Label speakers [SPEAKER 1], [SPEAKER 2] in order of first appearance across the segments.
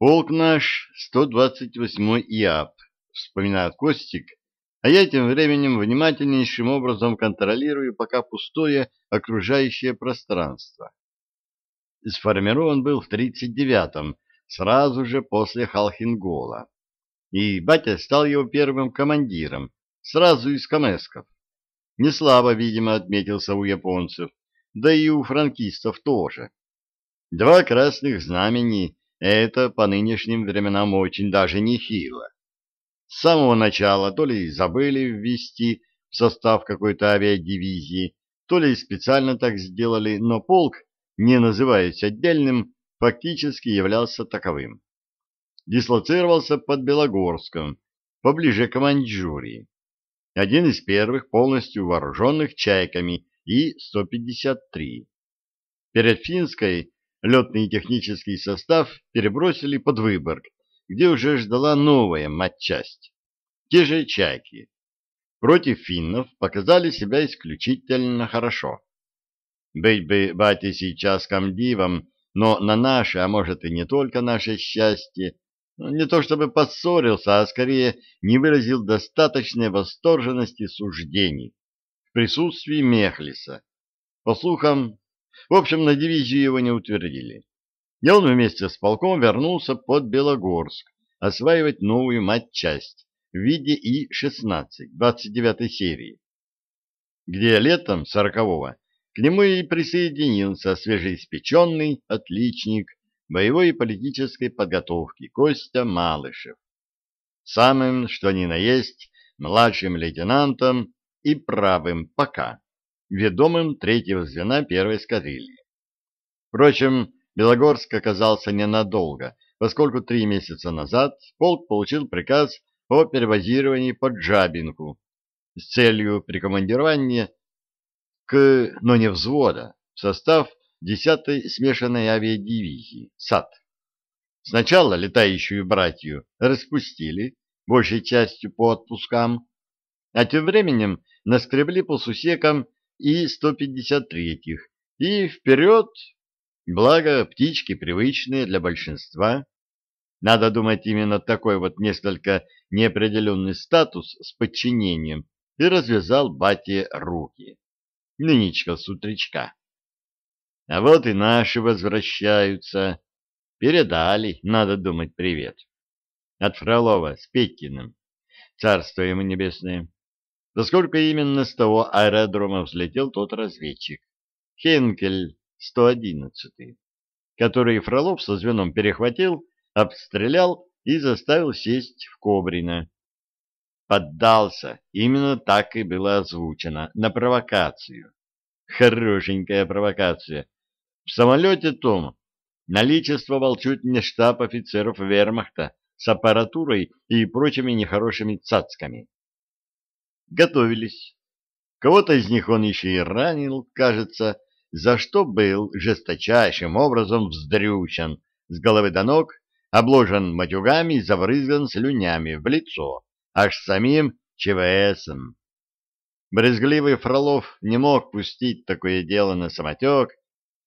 [SPEAKER 1] Полк наш 128-й ИАП, вспоминает Костик, а я тем временем внимательнейшим образом контролирую пока пустое окружающее пространство. Сформирован был в 39-м, сразу же после Халхингола. И батя стал его первым командиром, сразу из Камесков. Не слабо, видимо, отметился у японцев, да и у франкистов тоже. Два красных знамени — это по нынешним временам очень даже нехило. С самого начала то ли забыли ввести в состав какой-то авиадивизии, то ли специально так сделали, но полк, не называясь отдельным, фактически являлся таковым. Дислоцировался под Белогорском, поближе к Маньчжурии. Один из первых полностью вооруженных «Чайками» И-153. Перед Финской летный и технический состав перебросили под Выборг, где уже ждала новая матчасть. Те же «Чайки». Против финнов показали себя исключительно хорошо. Быть бы батя сейчас комдивом, но на наше, а может и не только наше счастье, не то чтобы поссорился, а скорее не выразил достаточной восторженности суждений в присутствии Мехлиса. По слухам, в общем, на дивизию его не утвердили. И он вместе с полком вернулся под Белогорск осваивать новую матчасть в виде И-16 29 серии, где летом 40-го к нему и присоединился свежеиспеченный отличник боевой и политической подготовки Костя Малышев. Самым, что ни на есть, младшим лейтенантом и правым пока, ведомым третьего звена первой эскадрильи. Впрочем, Белогорск оказался ненадолго, поскольку три месяца назад полк получил приказ о перевозировании под Джабинку с целью прикомандирования к, но не взвода, в состав 10-й смешанной авиадивизии САД. Сначала летающую братью распустили, большей частью по отпускам, а тем временем наскребли по сусекам и 153-х, и вперед, благо птички привычные для большинства. Надо думать, именно такой вот несколько неопределенный статус с подчинением и развязал бате руки. Нынечка с утречка. А вот и наши возвращаются. Передали, надо думать, привет. От Фролова с Петькиным. Царство ему небесное. Да сколько именно с того аэродрома взлетел тот разведчик? Хенкель 111, который Фролов со звеном перехватил, обстрелял и заставил сесть в Кобрина. Поддался, именно так и было озвучено, на провокацию. Хорошенькая провокация. В самолете том наличествовал чуть не штаб офицеров вермахта с аппаратурой и прочими нехорошими цацками. Готовились. Кого-то из них он еще и ранил, кажется, за что был жесточайшим образом вздрючен с головы до ног, обложен матюгами и забрызган слюнями в лицо, аж самим ЧВСом. Брезгливый Фролов не мог пустить такое дело на самотек,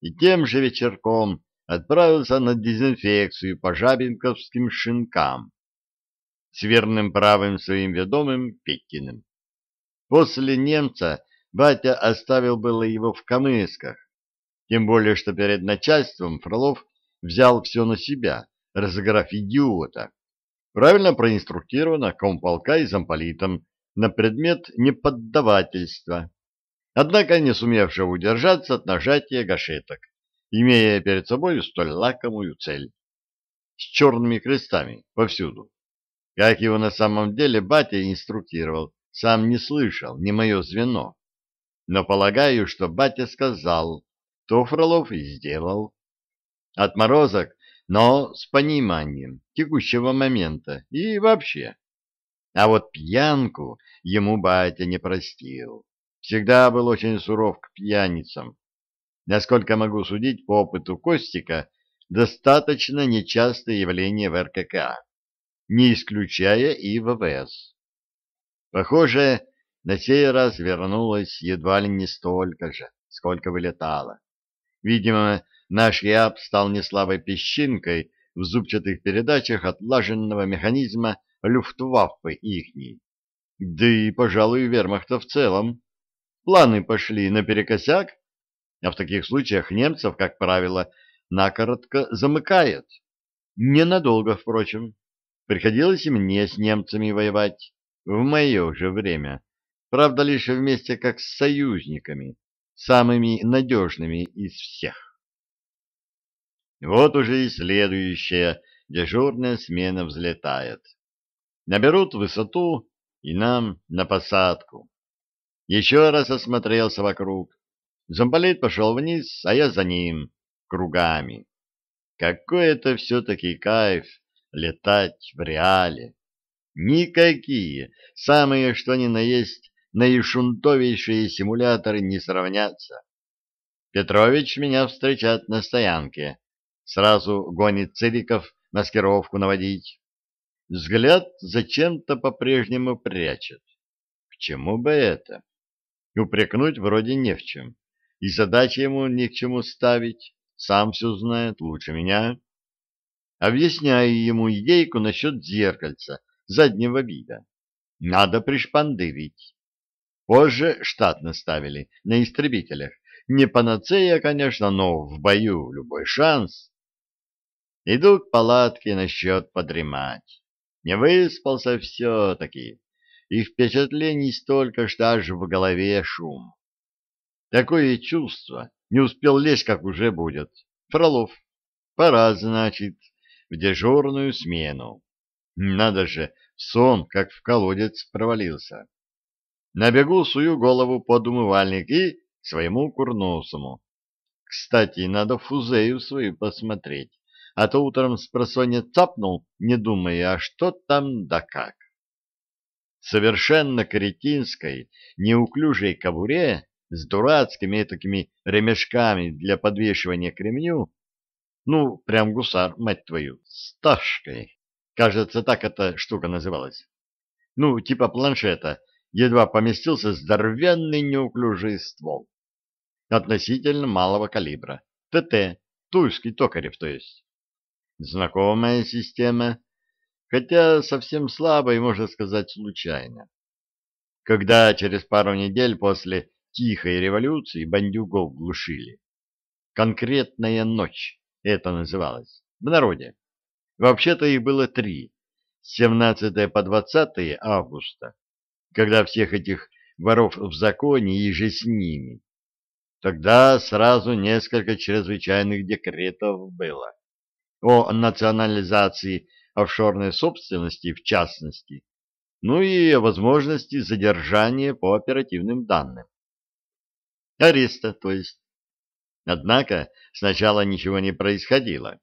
[SPEAKER 1] и тем же вечерком отправился на дезинфекцию по жабинковским шинкам с верным правым своим ведомым Пекиным. После немца батя оставил было его в камысках, тем более что перед начальством Фролов взял все на себя, разыграв идиота, правильно проинструктировано комполка и замполитом на предмет неподдавательства, однако не сумевшего удержаться от нажатия гашеток, имея перед собой столь лакомую цель. С черными крестами повсюду. Как его на самом деле батя инструктировал, сам не слышал, не мое звено. Но полагаю, что батя сказал, то Фролов и сделал. Отморозок, но с пониманием текущего момента и вообще. А вот пьянку ему батя не простил. Всегда был очень суров к пьяницам. Насколько могу судить по опыту Костика, достаточно нечастое явление в РКК, не исключая и ВВС. Похоже, на сей раз вернулось едва ли не столько же, сколько вылетало. Видимо, наш яб стал не слабой песчинкой в зубчатых передачах отлаженного механизма люфтваффе ихней. Да и, пожалуй, вермахта в целом. Планы пошли наперекосяк, а в таких случаях немцев, как правило, накоротко замыкает. Ненадолго, впрочем. Приходилось и мне с немцами воевать в мое же время. Правда, лишь вместе как с союзниками, самыми надежными из всех. Вот уже и следующая дежурная смена взлетает. Наберут высоту и нам на посадку. Еще раз осмотрелся вокруг. Замполит пошел вниз, а я за ним, кругами. Какой это все-таки кайф летать в реале. Никакие, самые что ни на есть, наишунтовейшие симуляторы не сравнятся. Петрович меня встречает на стоянке. Сразу гонит цириков маскировку наводить. Взгляд зачем-то по-прежнему прячет. К чему бы это? Упрекнуть вроде не в чем. И задачи ему ни к чему ставить. Сам все знает лучше меня. Объясняю ему идейку насчет зеркальца заднего вида. Надо пришпандырить. Позже штатно ставили, на истребителях. Не панацея, конечно, но в бою любой шанс. Иду к палатке насчет подремать. Не выспался все-таки, и впечатлений столько, что аж в голове шум. Такое чувство, не успел лечь, как уже будет. Фролов. Пора, значит, в дежурную смену. Надо же, сон, как в колодец, провалился. На бегу сую голову под умывальник и своему курносому. Кстати, надо фузею свою посмотреть, а то утром с просонья цапнул, не думая, а что там да как. Совершенно кретинской, неуклюжей кобуре с дурацкими такими ремешками для подвешивания к ремню ну, прям гусар, мать твою, с ташкой. Кажется, так эта штука называлась. Ну, типа планшета, едва поместился здоровенный неуклюжий ствол. Относительно малого калибра. ТТ, Тульский Токарев, то есть. Знакомая система, хотя совсем слабая, можно сказать, случайно. Когда через пару недель после Тихой революции бандюгов глушили. Конкретная ночь это называлось, в народе. Вообще-то их было три, с 17 по 20 августа, когда всех этих воров в законе и же с ними. Тогда сразу несколько чрезвычайных декретов было. О национализации офшорной собственности в частности, ну и о возможности задержания по оперативным данным. Ареста, то есть. Однако сначала ничего не происходило.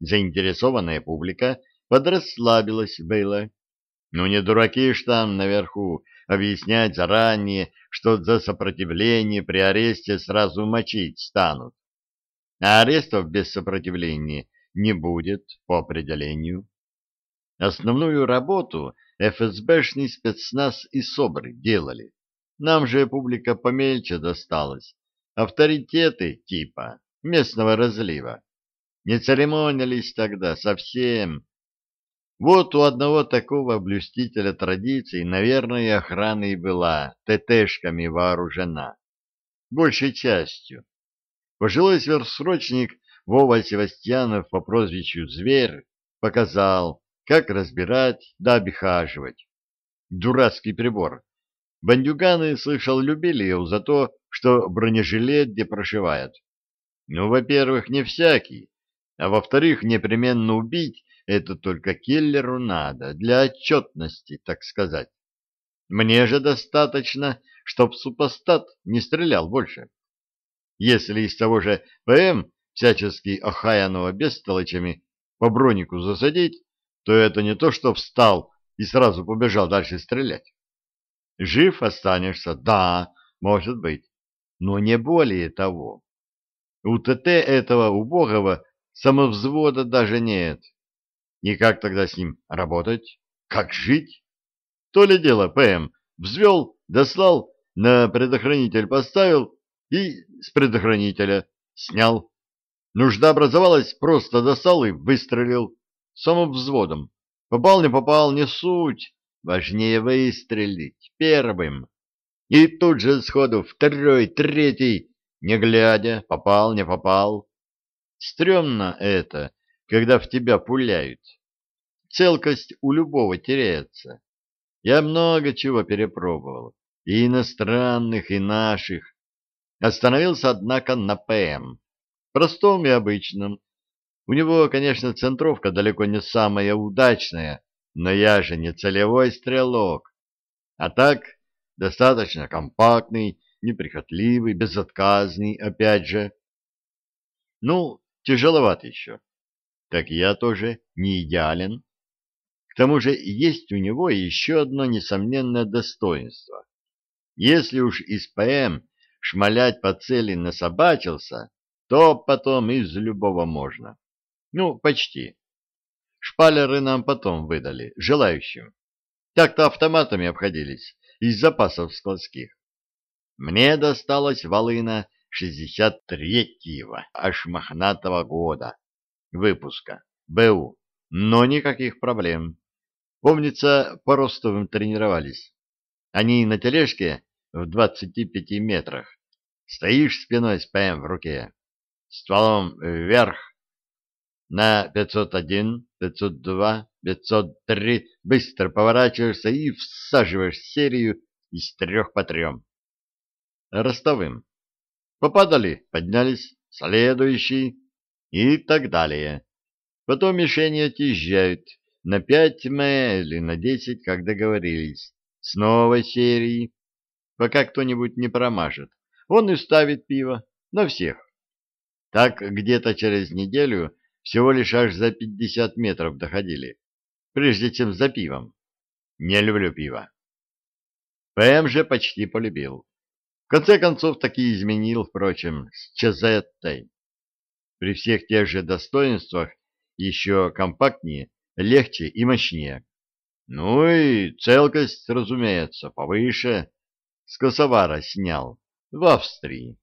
[SPEAKER 1] Заинтересованная публика подрасслабилась было. Ну не дураки ж там наверху объяснять заранее, что за сопротивление при аресте сразу мочить станут. А арестов без сопротивления не будет по определению. Основную работу ФСБшный спецназ и СОБРы делали. Нам же публика помельче досталась авторитеты типа местного разлива. Не церемонились тогда совсем. Вот у одного такого блюстителя традиций, наверное, охрана и была ТТшками вооружена. Большей частью. Пожилой сверхсрочник Вова Севастьянов по прозвищу Зверь показал, как разбирать да обихаживать. Дурацкий прибор. Бандюганы, слышал, любили его за то, что бронежилет где прошивает. Ну, во-первых, не всякий, а во-вторых, непременно убить это только киллеру надо, для отчетности, так сказать. Мне же достаточно, чтоб супостат не стрелял больше. Если из того же ПМ всячески охаянного бестолочами по бронику засадить, то это не то, что встал и сразу побежал дальше стрелять. Жив останешься, да, может быть, но не более того. У ТТ этого убогого самовзвода даже нет. И как тогда с ним работать? Как жить? То ли дело ПМ взвел, дослал, на предохранитель поставил и с предохранителя снял. Нужда образовалась, просто достал и выстрелил. Самым взводом. Попал, не попал, не суть. Важнее выстрелить первым. И тут же сходу второй, третий, не глядя, попал, не попал. Стремно это, когда в тебя пуляют. Целкость у любого теряется. Я много чего перепробовал, и иностранных, и наших. Остановился, однако, на ПМ. Простом и обычном. У него, конечно, центровка далеко не самая удачная, но я же не целевой стрелок. А так, достаточно компактный, неприхотливый, безотказный, опять же. Ну, тяжеловат еще. Так я тоже не идеален. К тому же есть у него еще одно несомненное достоинство. Если уж из ПМ шмалять по цели насобачился, то потом из любого можно. Ну, почти. Шпалеры нам потом выдали, желающим. Так-то автоматами обходились, из запасов складских. Мне досталась волына 63-го, аж мохнатого года выпуска, БУ, но никаких проблем. Помнится, по Ростовым тренировались. Они на тележке в 25 метрах. Стоишь спиной с ПМ в руке, стволом вверх. На 501, 502, 503 быстро поворачиваешься и всаживаешь серию из трех по трем. Ростовым. Попадали, поднялись, следующий и так далее. Потом мишени отъезжают на 5 м или на 10, как договорились, с новой серии, пока кто-нибудь не промажет. Он и ставит пиво на всех. Так где-то через неделю всего лишь аж за 50 метров доходили, прежде чем за пивом. Не люблю пиво. ПМ же почти полюбил. В конце концов, таки изменил, впрочем, с Чезеттой. При всех тех же достоинствах еще компактнее, легче и мощнее. Ну и целкость, разумеется, повыше. С косовара снял. В Австрии.